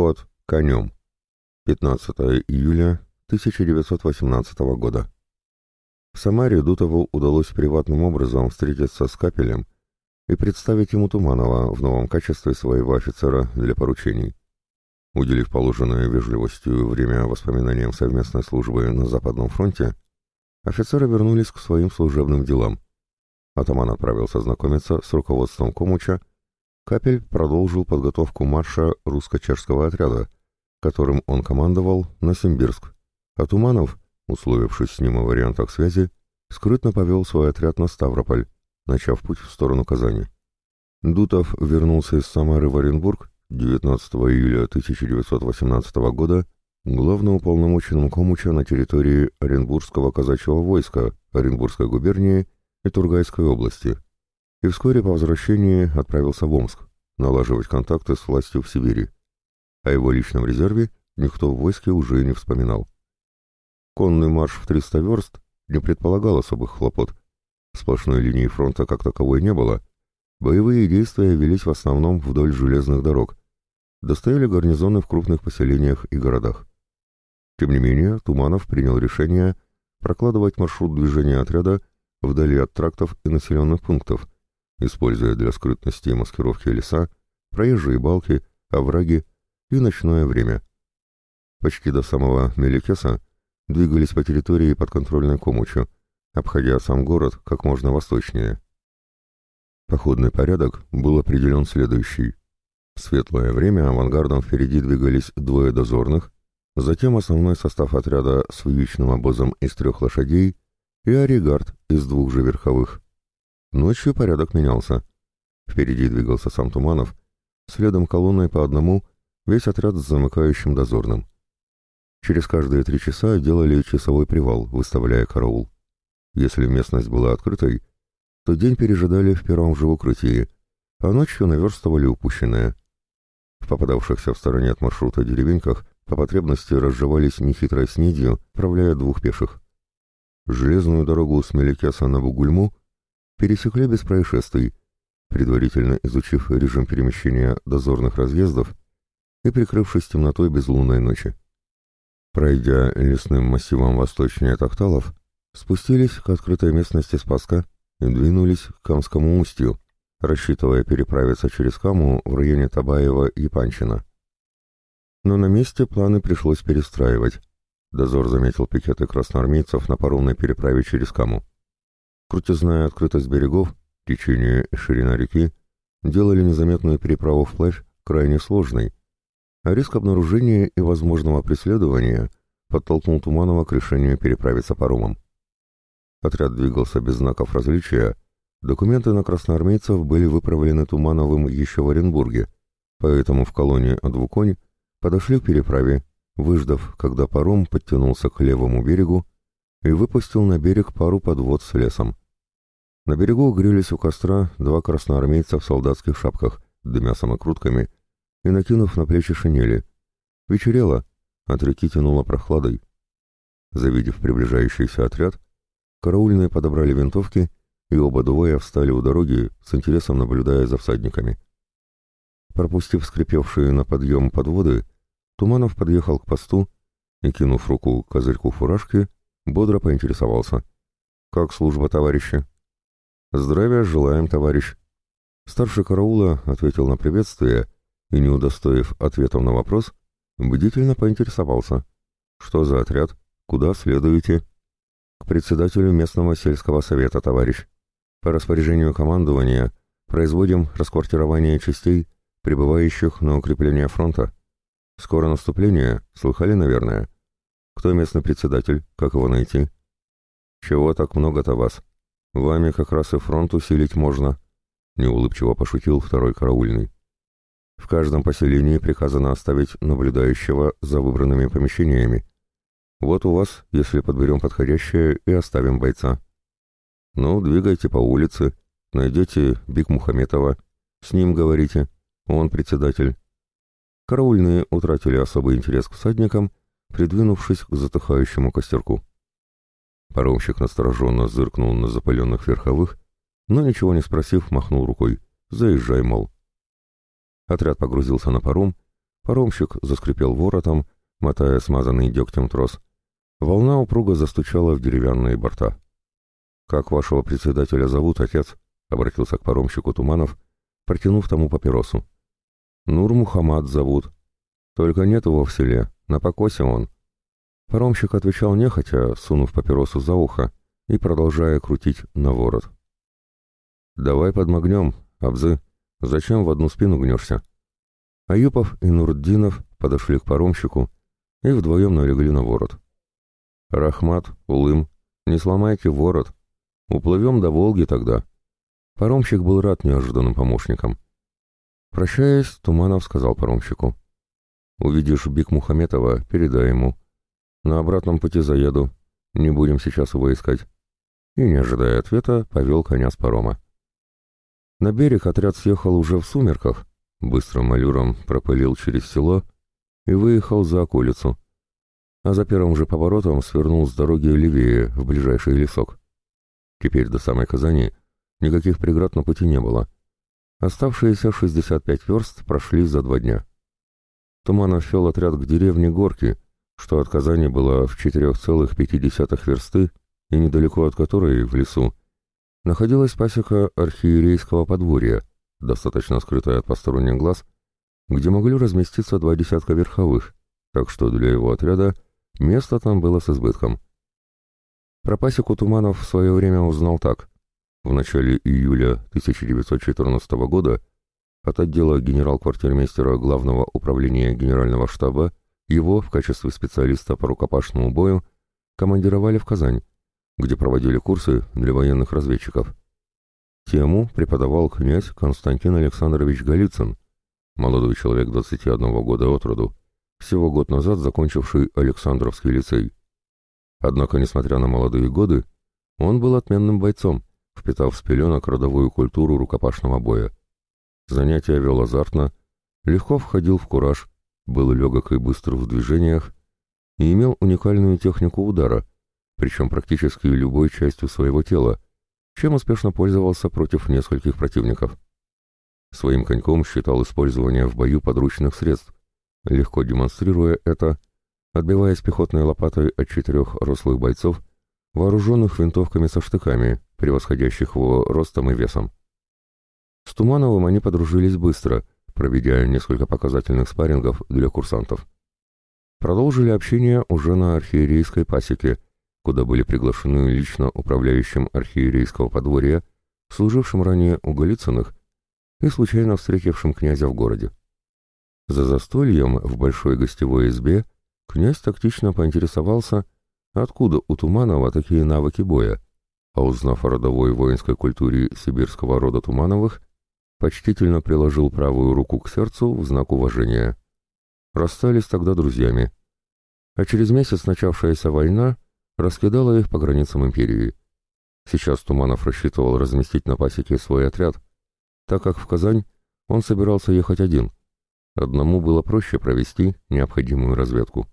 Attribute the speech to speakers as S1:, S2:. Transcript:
S1: Ход конем. 15 июля 1918 года. В Самаре Дутову удалось приватным образом встретиться с Капелем и представить ему Туманова в новом качестве своего офицера для поручений. Уделив положенное вежливостью время воспоминаниям совместной службы на Западном фронте, офицеры вернулись к своим служебным делам. Атаман отправился знакомиться с руководством Комуча, Капель продолжил подготовку марша русско-чешского отряда, которым он командовал на Симбирск, а Туманов, условившись с ним о вариантах связи, скрытно повел свой отряд на Ставрополь, начав путь в сторону Казани. Дутов вернулся из Самары в Оренбург 19 июля 1918 года главноуполномоченным Комуча на территории Оренбургского казачьего войска Оренбургской губернии и Тургайской области, и вскоре по возвращении отправился в Омск, налаживать контакты с властью в Сибири. О его личном резерве никто в войске уже не вспоминал. Конный марш в 300 верст не предполагал особых хлопот. Сплошной линии фронта как таковой не было. Боевые действия велись в основном вдоль железных дорог, достояли гарнизоны в крупных поселениях и городах. Тем не менее, Туманов принял решение прокладывать маршрут движения отряда вдали от трактов и населенных пунктов, используя для скрытности и маскировки леса, проезжие балки, овраги и ночное время. Почти до самого Меликеса двигались по территории подконтрольной Комучу, обходя сам город как можно восточнее. Походный порядок был определен следующий. В светлое время авангардом впереди двигались двое дозорных, затем основной состав отряда с вьючным обозом из трех лошадей и оригард из двух же верховых. Ночью порядок менялся. Впереди двигался сам Туманов, следом колонной по одному весь отряд с замыкающим дозорным. Через каждые три часа делали часовой привал, выставляя караул. Если местность была открытой, то день пережидали в первом же укрытии, а ночью наверстывали упущенное. В попадавшихся в стороне от маршрута деревеньках по потребности разжевались нехитрой снедью, правляя двух пеших. Железную дорогу с Меликеса на Бугульму пересекли без происшествий, предварительно изучив режим перемещения дозорных разъездов и прикрывшись темнотой безлунной ночи. Пройдя лесным массивом восточнее Тахталов, спустились к открытой местности Спаска и двинулись к Камскому устью, рассчитывая переправиться через Каму в районе Табаева и Панчина. Но на месте планы пришлось перестраивать. Дозор заметил пикеты красноармейцев на паромной переправе через Каму. Крутизная открытость берегов, течение и ширина реки делали незаметную переправу вплавь крайне сложной, а риск обнаружения и возможного преследования подтолкнул Туманова к решению переправиться паромом. Отряд двигался без знаков различия, Документы на красноармейцев были выправлены Тумановым еще в Оренбурге, поэтому в колонии Адвуконь подошли к переправе, выждав, когда паром подтянулся к левому берегу и выпустил на берег пару подвод с лесом. На берегу грелись у костра два красноармейца в солдатских шапках, дымя самокрутками, и накинув на плечи шинели. Вечерело, от реки тянуло прохладой. Завидев приближающийся отряд, караульные подобрали винтовки и оба двое встали у дороги, с интересом наблюдая за всадниками. Пропустив скрипевшие на подъем подводы, Туманов подъехал к посту и, кинув руку к козырьку фуражки, бодро поинтересовался. «Как служба, товарищи?» «Здравия желаем, товарищ!» Старший караула ответил на приветствие и, не удостоив ответом на вопрос, бдительно поинтересовался. «Что за отряд? Куда следуете?» «К председателю местного сельского совета, товарищ». По распоряжению командования производим расквартирование частей, прибывающих на укрепление фронта. Скоро наступление, слыхали, наверное? Кто местный председатель, как его найти? Чего так много-то вас? Вами как раз и фронт усилить можно, неулыбчиво пошутил второй караульный. В каждом поселении приказано оставить наблюдающего за выбранными помещениями. Вот у вас, если подберем подходящее, и оставим бойца. «Ну, двигайте по улице, найдете Бик Мухаметова, с ним говорите, он председатель». Караульные утратили особый интерес к всадникам, придвинувшись к затыхающему костерку. Паромщик настороженно зыркнул на запаленных верховых, но ничего не спросив, махнул рукой. «Заезжай, мол». Отряд погрузился на паром, Паромщик заскрипел воротом, мотая смазанный дегтем трос. Волна упруго застучала в деревянные борта. «Как вашего председателя зовут, отец?» — обратился к паромщику Туманов, протянув тому папиросу. «Нур Мухаммад зовут. Только нет его в селе, на покосе он». Паромщик отвечал нехотя, сунув папиросу за ухо и продолжая крутить на ворот. «Давай подмогнем, Абзы. Зачем в одну спину гнешься?» Аюпов и Нурддинов подошли к паромщику и вдвоем налегли на ворот. «Рахмат, Улым, не сломайте ворот. Уплывем до Волги тогда». Паромщик был рад неожиданным помощникам. Прощаясь, Туманов сказал паромщику. «Увидишь Бик Мухаметова, передай ему. На обратном пути заеду. Не будем сейчас его искать». И, не ожидая ответа, повел коня с парома. На берег отряд съехал уже в сумерках, быстрым аллюром пропылил через село и выехал за околицу, а за первым же поворотом свернул с дороги левее, в ближайший лесок. Теперь до самой Казани никаких преград на пути не было. Оставшиеся 65 верст прошли за два дня. Туманов вел отряд к деревне Горки, что от Казани было в 4,5 версты и недалеко от которой, в лесу, находилась пасека архиерейского подворья, достаточно скрытая от посторонних глаз, где могли разместиться два десятка верховых, так что для его отряда места там было с избытком. Про пасеку Туманов в свое время узнал так. В начале июля 1914 года от отдела генерал-квартирмейстера Главного управления Генерального штаба его в качестве специалиста по рукопашному бою командировали в Казань, где проводили курсы для военных разведчиков. Тему преподавал князь Константин Александрович Голицын, молодой человек 21 года от роду, всего год назад закончивший Александровский лицей. Однако, несмотря на молодые годы, он был отменным бойцом, впитав с пеленок родовую культуру рукопашного боя. Занятия вел азартно, легко входил в кураж, был легок и быстр в движениях и имел уникальную технику удара, причем практически любой частью своего тела, чем успешно пользовался против нескольких противников. Своим коньком считал использование в бою подручных средств, легко демонстрируя это, отбиваясь пехотной лопатой от четырех рослых бойцов, вооруженных винтовками со штыками, превосходящих его ростом и весом. С Тумановым они подружились быстро, проведя несколько показательных спаррингов для курсантов. Продолжили общение уже на архиерейской пасеке – куда были приглашены лично управляющим архиерейского подворья, служившим ранее у Голицыных и случайно встретившим князя в городе. За застольем в большой гостевой избе князь тактично поинтересовался, откуда у Туманова такие навыки боя, а узнав о родовой воинской культуре сибирского рода Тумановых, почтительно приложил правую руку к сердцу в знак уважения. Расстались тогда друзьями. А через месяц начавшаяся война — раскидала их по границам империи. Сейчас Туманов рассчитывал разместить на пасеке свой отряд, так как в Казань он собирался ехать один. Одному было проще провести необходимую разведку.